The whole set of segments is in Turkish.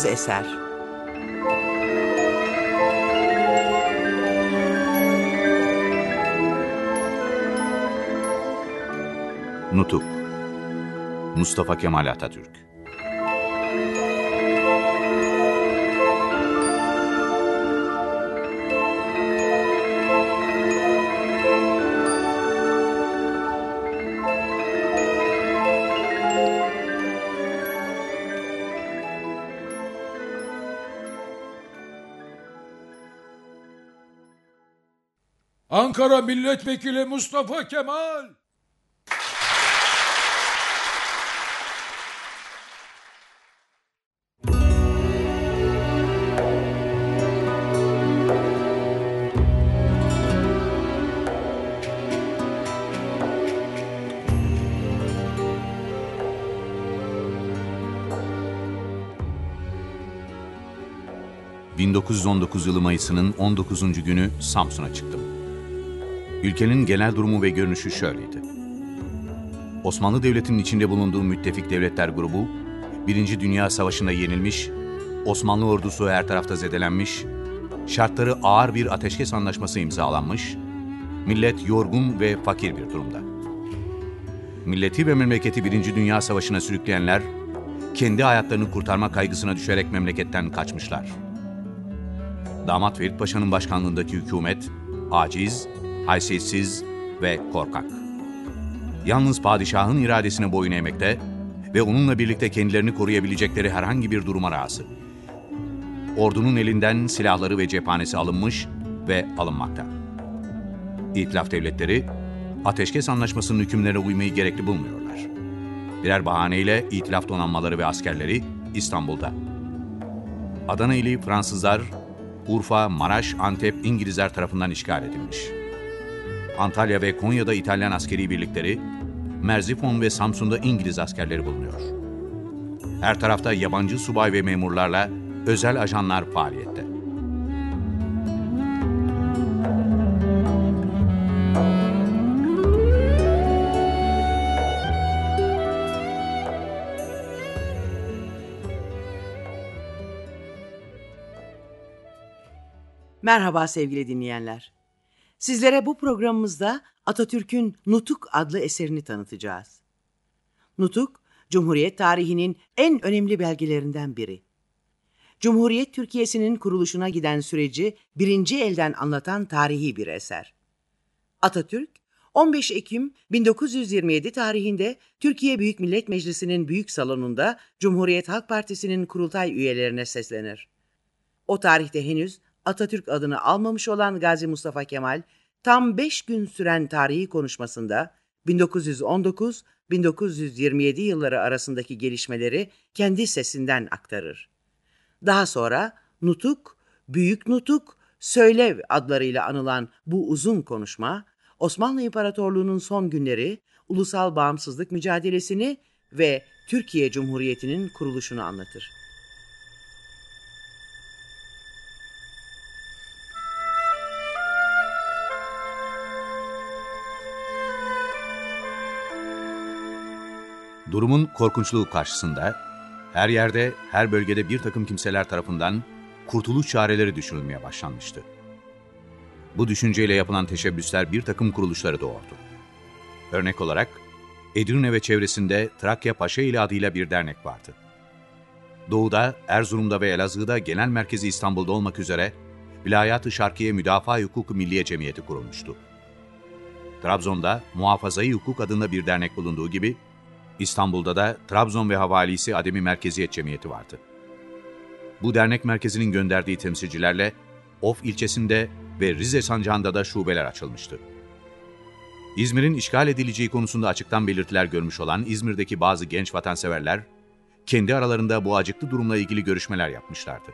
Bağımsız eser. Nutuk Mustafa Kemal Atatürk Ankara Milletvekili Mustafa Kemal. ...1919 yılı Mayıs'ının 19. günü Samsun'a çıktım. Ülkenin genel durumu ve görünüşü şöyleydi. Osmanlı Devleti'nin içinde bulunduğu müttefik devletler grubu, Birinci Dünya Savaşı'nda yenilmiş, Osmanlı ordusu her tarafta zedelenmiş, şartları ağır bir ateşkes anlaşması imzalanmış, millet yorgun ve fakir bir durumda. Milleti ve memleketi Birinci Dünya Savaşı'na sürükleyenler, kendi hayatlarını kurtarma kaygısına düşerek memleketten kaçmışlar. Damat Ferit Paşa'nın başkanlığındaki hükümet, aciz, haysiyetsiz ve korkak. Yalnız padişahın iradesine boyun eğmekte ve onunla birlikte kendilerini koruyabilecekleri herhangi bir duruma razı. Ordunun elinden silahları ve cephanesi alınmış ve alınmakta. İtilaf devletleri, ateşkes anlaşmasının hükümlerine uymayı gerekli bulmuyorlar. Birer bahaneyle itilaf donanmaları ve askerleri İstanbul'da. Adana ili Fransızlar, Urfa, Maraş, Antep İngilizler tarafından işgal edilmiş. Antalya ve Konya'da İtalyan askeri birlikleri, Merzifon ve Samsun'da İngiliz askerleri bulunuyor. Her tarafta yabancı subay ve memurlarla özel ajanlar faaliyette. Merhaba sevgili dinleyenler. Sizlere bu programımızda Atatürk'ün Nutuk adlı eserini tanıtacağız. Nutuk, Cumhuriyet tarihinin en önemli belgelerinden biri. Cumhuriyet Türkiye'sinin kuruluşuna giden süreci birinci elden anlatan tarihi bir eser. Atatürk, 15 Ekim 1927 tarihinde Türkiye Büyük Millet Meclisi'nin büyük salonunda Cumhuriyet Halk Partisi'nin kurultay üyelerine seslenir. O tarihte henüz Atatürk adını almamış olan Gazi Mustafa Kemal, tam 5 gün süren tarihi konuşmasında 1919-1927 yılları arasındaki gelişmeleri kendi sesinden aktarır. Daha sonra Nutuk, Büyük Nutuk, Söylev adlarıyla anılan bu uzun konuşma, Osmanlı İmparatorluğu'nun son günleri, ulusal bağımsızlık mücadelesini ve Türkiye Cumhuriyeti'nin kuruluşunu anlatır. Durumun korkunçluğu karşısında her yerde, her bölgede bir takım kimseler tarafından kurtuluş çareleri düşünülmeye başlanmıştı. Bu düşünceyle yapılan teşebbüsler bir takım kuruluşları doğurdu. Örnek olarak Edirne ve çevresinde Trakya Paşa adıyla bir dernek vardı. Doğuda, Erzurum'da ve Elazığ'da genel merkezi İstanbul'da olmak üzere Vilayat-ı Şarkiye Müdafaa Hukuk Milliye Cemiyeti kurulmuştu. Trabzon'da Muhafazayı Hukuk adında bir dernek bulunduğu gibi İstanbul'da da Trabzon ve Havalisi Ademi Merkeziyet Cemiyeti vardı. Bu dernek merkezinin gönderdiği temsilcilerle Of ilçesinde ve Rize Sancağı'nda da şubeler açılmıştı. İzmir'in işgal edileceği konusunda açıktan belirtiler görmüş olan İzmir'deki bazı genç vatanseverler, kendi aralarında bu acıklı durumla ilgili görüşmeler yapmışlardı.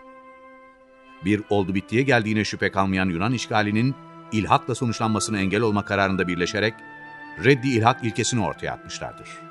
Bir oldu bittiye geldiğine şüphe kalmayan Yunan işgalinin ilhakla sonuçlanmasına engel olma kararında birleşerek reddi ilhak ilkesini ortaya atmışlardır.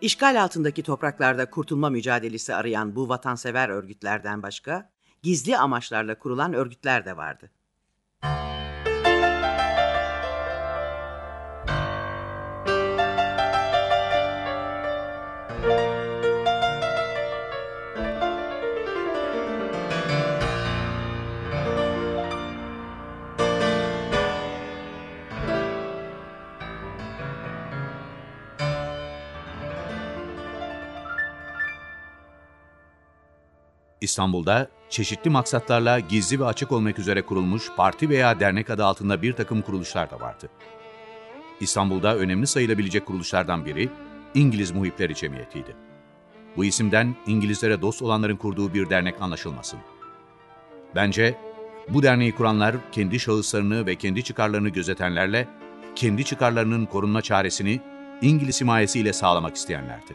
İşgal altındaki topraklarda kurtulma mücadelesi arayan bu vatansever örgütlerden başka, gizli amaçlarla kurulan örgütler de vardı. İstanbul'da çeşitli maksatlarla gizli ve açık olmak üzere kurulmuş parti veya dernek adı altında bir takım kuruluşlar da vardı. İstanbul'da önemli sayılabilecek kuruluşlardan biri İngiliz Muhipleri Cemiyeti'ydi. Bu isimden İngilizlere dost olanların kurduğu bir dernek anlaşılmasın. Bence bu derneği kuranlar kendi şahıslarını ve kendi çıkarlarını gözetenlerle kendi çıkarlarının korunma çaresini İngiliz himayesiyle sağlamak isteyenlerdi.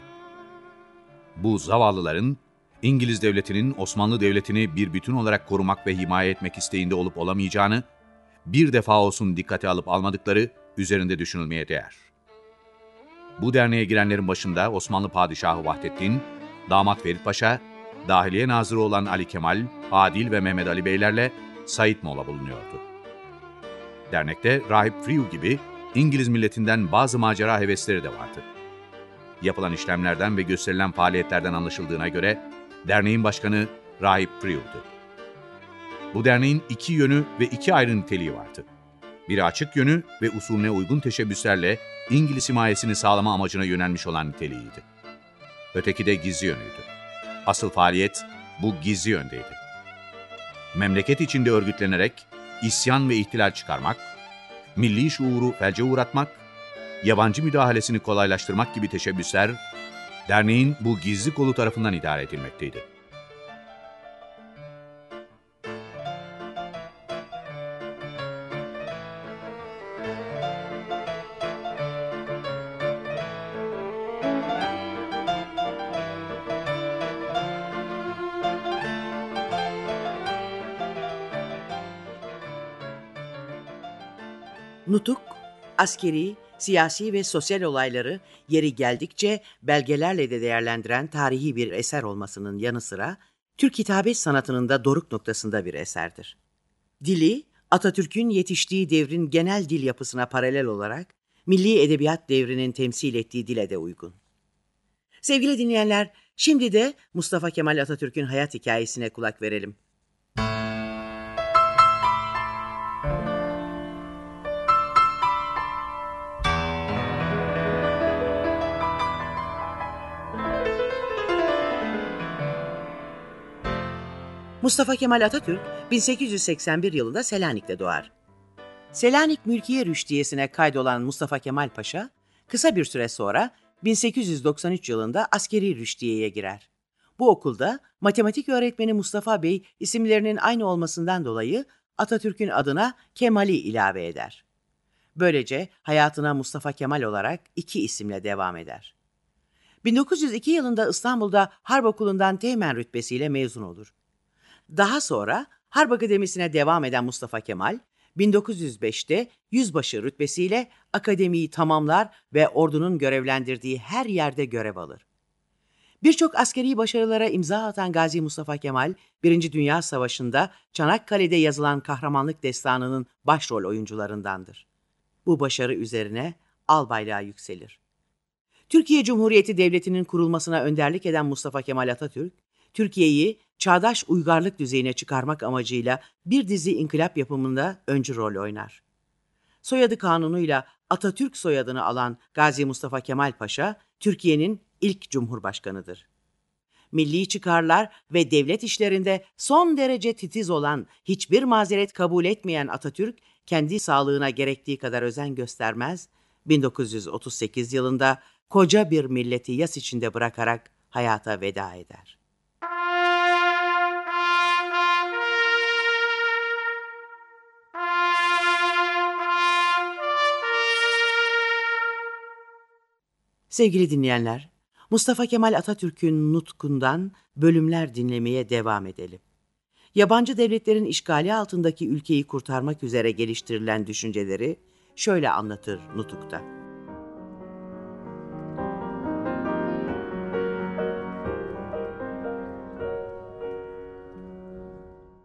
Bu zavallıların İngiliz devletinin Osmanlı devletini bir bütün olarak korumak ve himaye etmek isteğinde olup olamayacağını bir defa olsun dikkate alıp almadıkları üzerinde düşünülmeye değer. Bu derneğe girenlerin başında Osmanlı Padişahı Vahdettin, damat Ferit Paşa, Dahiliye Nazırı olan Ali Kemal, Adil ve Mehmet Ali Beylerle Said Molla bulunuyordu. Dernekte Rahip Friyu gibi İngiliz milletinden bazı macera hevesleri de vardı. Yapılan işlemlerden ve gösterilen faaliyetlerden anlaşıldığına göre derneğin başkanı Rahip Friyu'du. Bu derneğin iki yönü ve iki ayrı niteliği vardı. Biri açık yönü ve usulüne uygun teşebbüslerle İngiliz himayesini sağlama amacına yönelmiş olan niteliğiydi. Öteki de gizli yönüydü. Asıl faaliyet bu gizli yöndeydi. Memleket içinde örgütlenerek isyan ve ihtilal çıkarmak, milli şuuru felce uğratmak, yabancı müdahalesini kolaylaştırmak gibi teşebbüsler derneğin bu gizli kolu tarafından idare edilmekteydi. Askeri, siyasi ve sosyal olayları yeri geldikçe belgelerle de değerlendiren tarihi bir eser olmasının yanı sıra Türk hitabet sanatının da doruk noktasında bir eserdir. Dili, Atatürk'ün yetiştiği devrin genel dil yapısına paralel olarak milli edebiyat devrinin temsil ettiği dile de uygun. Sevgili dinleyenler, şimdi de Mustafa Kemal Atatürk'ün hayat hikayesine kulak verelim. Mustafa Kemal Atatürk 1881 yılında Selanik'te doğar. Selanik Mülkiye Rüştiyesi'ne kaydolan Mustafa Kemal Paşa, kısa bir süre sonra 1893 yılında askeri rüştiyeye girer. Bu okulda matematik öğretmeni Mustafa Bey isimlerinin aynı olmasından dolayı Atatürk'ün adına Kemal'i ilave eder. Böylece hayatına Mustafa Kemal olarak iki isimle devam eder. 1902 yılında İstanbul'da Harp Okulu'ndan teğmen rütbesiyle mezun olur. Daha sonra Harp Akademisi'ne devam eden Mustafa Kemal, 1905'te yüzbaşı rütbesiyle akademiyi tamamlar ve ordunun görevlendirdiği her yerde görev alır. Birçok askeri başarılara imza atan Gazi Mustafa Kemal, Birinci Dünya Savaşı'nda Çanakkale'de yazılan kahramanlık destanının başrol oyuncularındandır. Bu başarı üzerine al bayrağı yükselir. Türkiye Cumhuriyeti Devleti'nin kurulmasına önderlik eden Mustafa Kemal Atatürk, Türkiye'yi çağdaş uygarlık düzeyine çıkarmak amacıyla bir dizi inkılap yapımında öncü rol oynar. Soyadı kanunuyla Atatürk soyadını alan Gazi Mustafa Kemal Paşa, Türkiye'nin ilk cumhurbaşkanıdır. Milli çıkarlar ve devlet işlerinde son derece titiz olan, hiçbir mazeret kabul etmeyen Atatürk, kendi sağlığına gerektiği kadar özen göstermez, 1938 yılında koca bir milleti yas içinde bırakarak hayata veda eder. Sevgili dinleyenler, Mustafa Kemal Atatürk'ün nutkundan bölümler dinlemeye devam edelim. Yabancı devletlerin işgali altındaki ülkeyi kurtarmak üzere geliştirilen düşünceleri şöyle anlatır nutukta.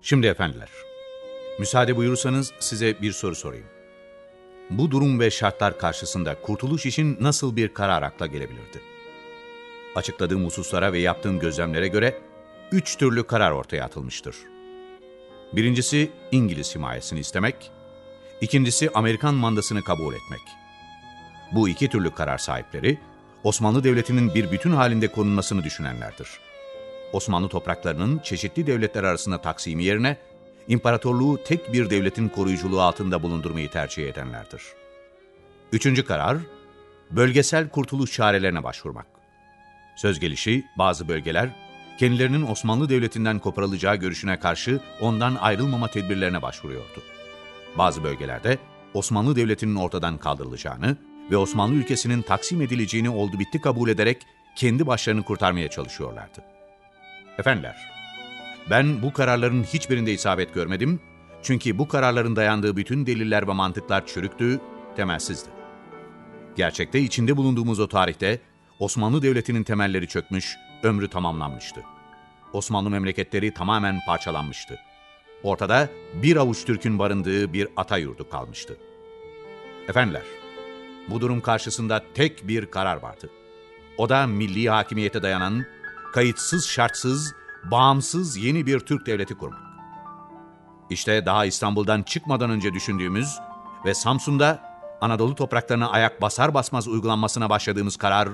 Şimdi efendiler, müsaade buyurursanız size bir soru sorayım. Bu durum ve şartlar karşısında kurtuluş için nasıl bir karar akla gelebilirdi? Açıkladığım hususlara ve yaptığım gözlemlere göre üç türlü karar ortaya atılmıştır. Birincisi İngiliz himayesini istemek, ikincisi Amerikan mandasını kabul etmek. Bu iki türlü karar sahipleri, Osmanlı Devleti'nin bir bütün halinde korunmasını düşünenlerdir. Osmanlı topraklarının çeşitli devletler arasında taksimi yerine, imparatorluğu tek bir devletin koruyuculuğu altında bulundurmayı tercih edenlerdir. Üçüncü karar, bölgesel kurtuluş çarelerine başvurmak. Söz gelişi bazı bölgeler, kendilerinin Osmanlı Devleti'nden koparılacağı görüşüne karşı ondan ayrılmama tedbirlerine başvuruyordu. Bazı bölgelerde Osmanlı Devleti'nin ortadan kaldırılacağını ve Osmanlı ülkesinin taksim edileceğini oldu bitti kabul ederek kendi başlarını kurtarmaya çalışıyorlardı. Efendiler, ben bu kararların hiçbirinde isabet görmedim çünkü bu kararların dayandığı bütün deliller ve mantıklar çürüktü, temelsizdi. Gerçekte içinde bulunduğumuz o tarihte Osmanlı Devleti'nin temelleri çökmüş, ömrü tamamlanmıştı. Osmanlı memleketleri tamamen parçalanmıştı. Ortada bir avuç Türk'ün barındığı bir ata yurdu kalmıştı. Efendiler, bu durum karşısında tek bir karar vardı. O da milli hakimiyete dayanan, kayıtsız şartsız, bağımsız yeni bir Türk devleti kurmak. İşte daha İstanbul'dan çıkmadan önce düşündüğümüz ve Samsun'da Anadolu topraklarına ayak basar basmaz uygulanmasına başladığımız karar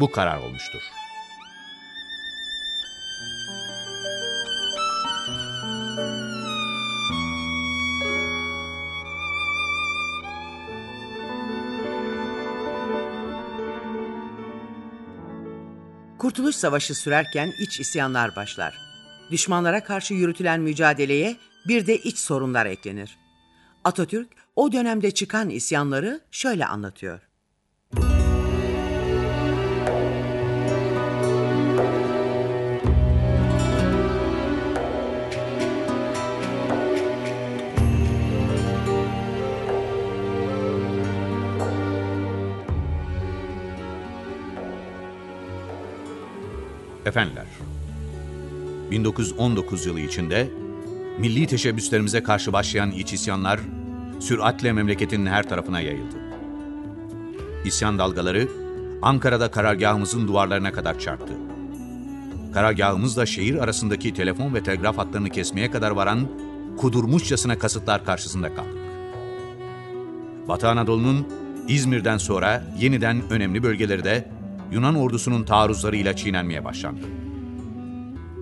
bu karar olmuştur. Kurtuluş Savaşı sürerken iç isyanlar başlar. Düşmanlara karşı yürütülen mücadeleye bir de iç sorunlar eklenir. Atatürk o dönemde çıkan isyanları şöyle anlatıyor. Efendiler, 1919 yılı içinde milli teşebbüslerimize karşı başlayan iç isyanlar süratle memleketin her tarafına yayıldı. İsyan dalgaları Ankara'da karargahımızın duvarlarına kadar çarptı. Karargahımızla şehir arasındaki telefon ve telgraf hatlarını kesmeye kadar varan kudurmuşçasına kasıtlar karşısında kaldık. Batı Anadolu'nun İzmir'den sonra yeniden önemli bölgeleri de Yunan ordusunun taarruzlarıyla çiğnenmeye başlandı.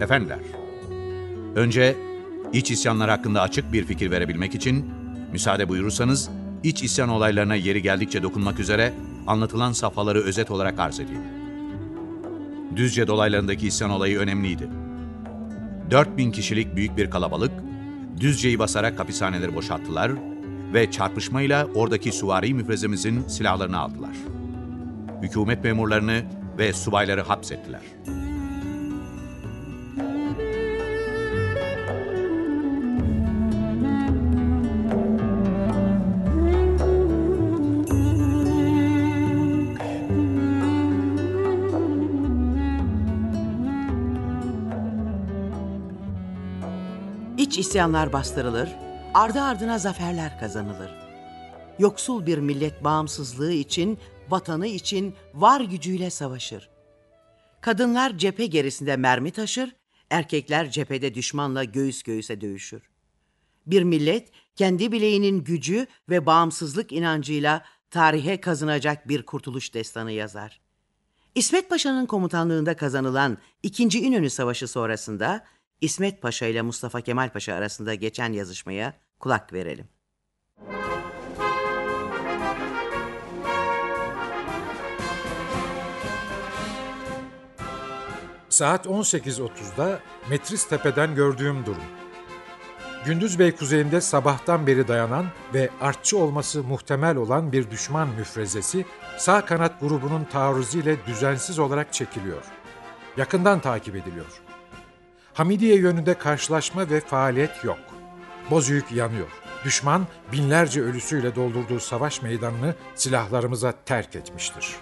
Efendiler, önce iç isyanlar hakkında açık bir fikir verebilmek için müsaade buyurursanız iç isyan olaylarına yeri geldikçe dokunmak üzere anlatılan safhaları özet olarak arz edeyim. Düzce dolaylarındaki isyan olayı önemliydi. 4000 kişilik büyük bir kalabalık Düzce'yi basarak hapishaneleri boşalttılar ve çarpışmayla oradaki suvari müfrezemizin silahlarını aldılar. Hükümet memurlarını ve subayları hapsettiler. İç isyanlar bastırılır, ardı ardına zaferler kazanılır. Yoksul bir millet bağımsızlığı için, vatanı için var gücüyle savaşır. Kadınlar cephe gerisinde mermi taşır, erkekler cephede düşmanla göğüs göğüse dövüşür. Bir millet kendi bileğinin gücü ve bağımsızlık inancıyla tarihe kazınacak bir kurtuluş destanı yazar. İsmet Paşa'nın komutanlığında kazanılan 2. İnönü Savaşı sonrasında İsmet Paşa ile Mustafa Kemal Paşa arasında geçen yazışmaya kulak verelim. Saat 18.30'da Metris Tepe'den gördüğüm durum. Gündüz Bey kuzeyinde sabahtan beri dayanan ve artçı olması muhtemel olan bir düşman müfrezesi sağ kanat grubunun taarruziyle düzensiz olarak çekiliyor. Yakından takip ediliyor. Hamidiye yönünde karşılaşma ve faaliyet yok. Bozüyük yanıyor. Düşman binlerce ölüsüyle doldurduğu savaş meydanını silahlarımıza terk etmiştir.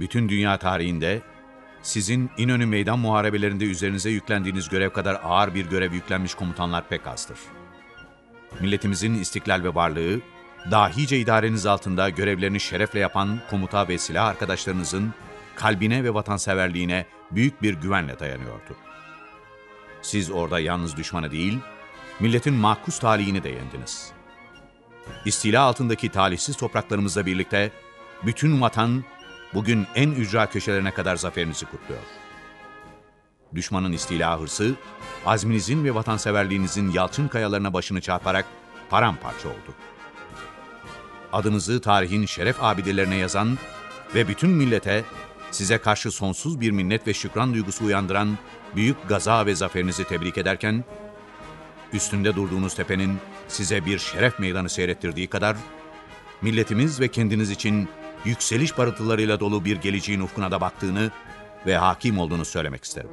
Bütün dünya tarihinde sizin İnönü meydan muharebelerinde üzerinize yüklendiğiniz görev kadar ağır bir görev yüklenmiş komutanlar pek azdır. Milletimizin istiklal ve varlığı, dahice idareniz altında görevlerini şerefle yapan komuta ve silah arkadaşlarınızın kalbine ve vatanseverliğine büyük bir güvenle dayanıyordu. Siz orada yalnız düşmanı değil, milletin mahkus talihini de yendiniz. İstila altındaki talihsiz topraklarımızla birlikte bütün vatan bugün en ücra köşelerine kadar zaferinizi kutluyor. Düşmanın istila hırsı, azminizin ve vatanseverliğinizin yalçın kayalarına başını çarparak paramparça oldu. Adınızı tarihin şeref abidelerine yazan ve bütün millete size karşı sonsuz bir minnet ve şükran duygusu uyandıran büyük gaza ve zaferinizi tebrik ederken, üstünde durduğunuz tepenin size bir şeref meydanı seyrettirdiği kadar, milletimiz ve kendiniz için yükseliş parıltılarıyla dolu bir geleceğin ufkuna da baktığını ve hakim olduğunu söylemek isterim.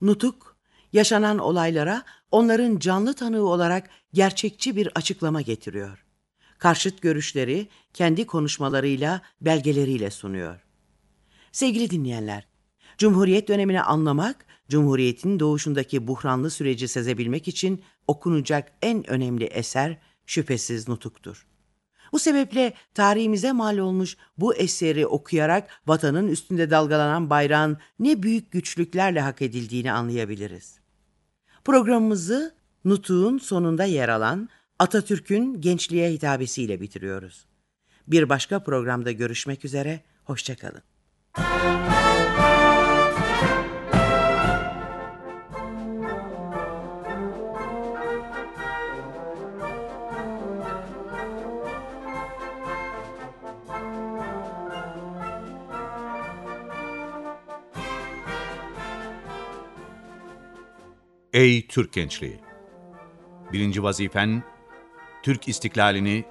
Nutuk, yaşanan olaylara onların canlı tanığı olarak gerçekçi bir açıklama getiriyor. Karşıt görüşleri kendi konuşmalarıyla, belgeleriyle sunuyor. Sevgili dinleyenler, Cumhuriyet dönemini anlamak, Cumhuriyet'in doğuşundaki buhranlı süreci sezebilmek için okunacak en önemli eser şüphesiz Nutuk'tur. Bu sebeple tarihimize mal olmuş bu eseri okuyarak vatanın üstünde dalgalanan bayrağın ne büyük güçlüklerle hak edildiğini anlayabiliriz. Programımızı Nutuk'un sonunda yer alan Atatürk'ün gençliğe hitabesiyle bitiriyoruz. Bir başka programda görüşmek üzere, hoşçakalın. Ey Türk gençliği! Birinci vazifen, Türk istiklalini,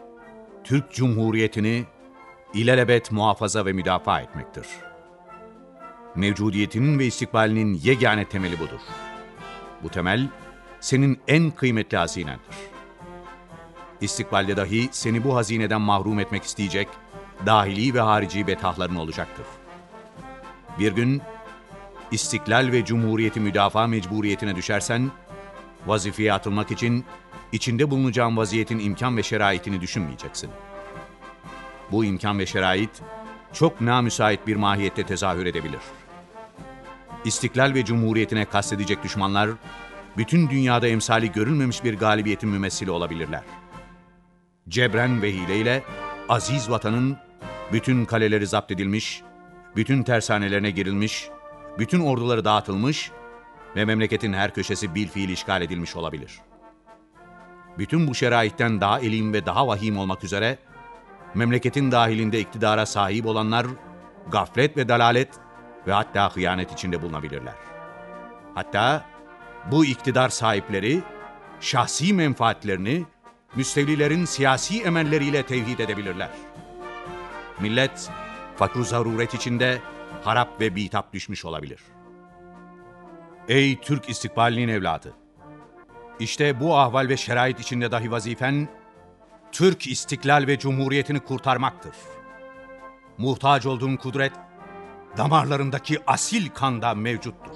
Türk Cumhuriyeti'ni ilelebet muhafaza ve müdafaa etmektir. Mevcudiyetinin ve istikbalinin yegane temeli budur. Bu temel, senin en kıymetli hazinendir. İstikbalde dahi seni bu hazineden mahrum etmek isteyecek, dahili ve harici betahların olacaktır. Bir gün, istiklal ve cumhuriyeti müdafaa mecburiyetine düşersen, vazifeye atılmak için içinde bulunacağın vaziyetin imkan ve şeraitini düşünmeyeceksin. Bu imkan ve şerait çok namüsait bir mahiyette tezahür edebilir. İstiklal ve cumhuriyetine kastedecek düşmanlar, bütün dünyada emsali görülmemiş bir galibiyetin mümessili olabilirler. Cebren ve hileyle aziz vatanın bütün kaleleri zapt edilmiş, bütün tersanelerine girilmiş, bütün orduları dağıtılmış ve memleketin her köşesi bilfiil işgal edilmiş olabilir. Bütün bu şeraitten daha elim ve daha vahim olmak üzere, memleketin dahilinde iktidara sahip olanlar, gaflet ve dalalet ve hatta hıyanet içinde bulunabilirler. Hatta bu iktidar sahipleri, şahsi menfaatlerini, müstevlilerin siyasi emelleriyle tevhid edebilirler. Millet, fakru zaruret içinde harap ve bitap düşmüş olabilir. Ey Türk istikbalinin evladı! İşte bu ahval ve şerait içinde dahi vazifen, Türk istiklal ve cumhuriyetini kurtarmaktır. Muhtaç olduğun kudret, damarlarındaki asil kanda mevcuttur.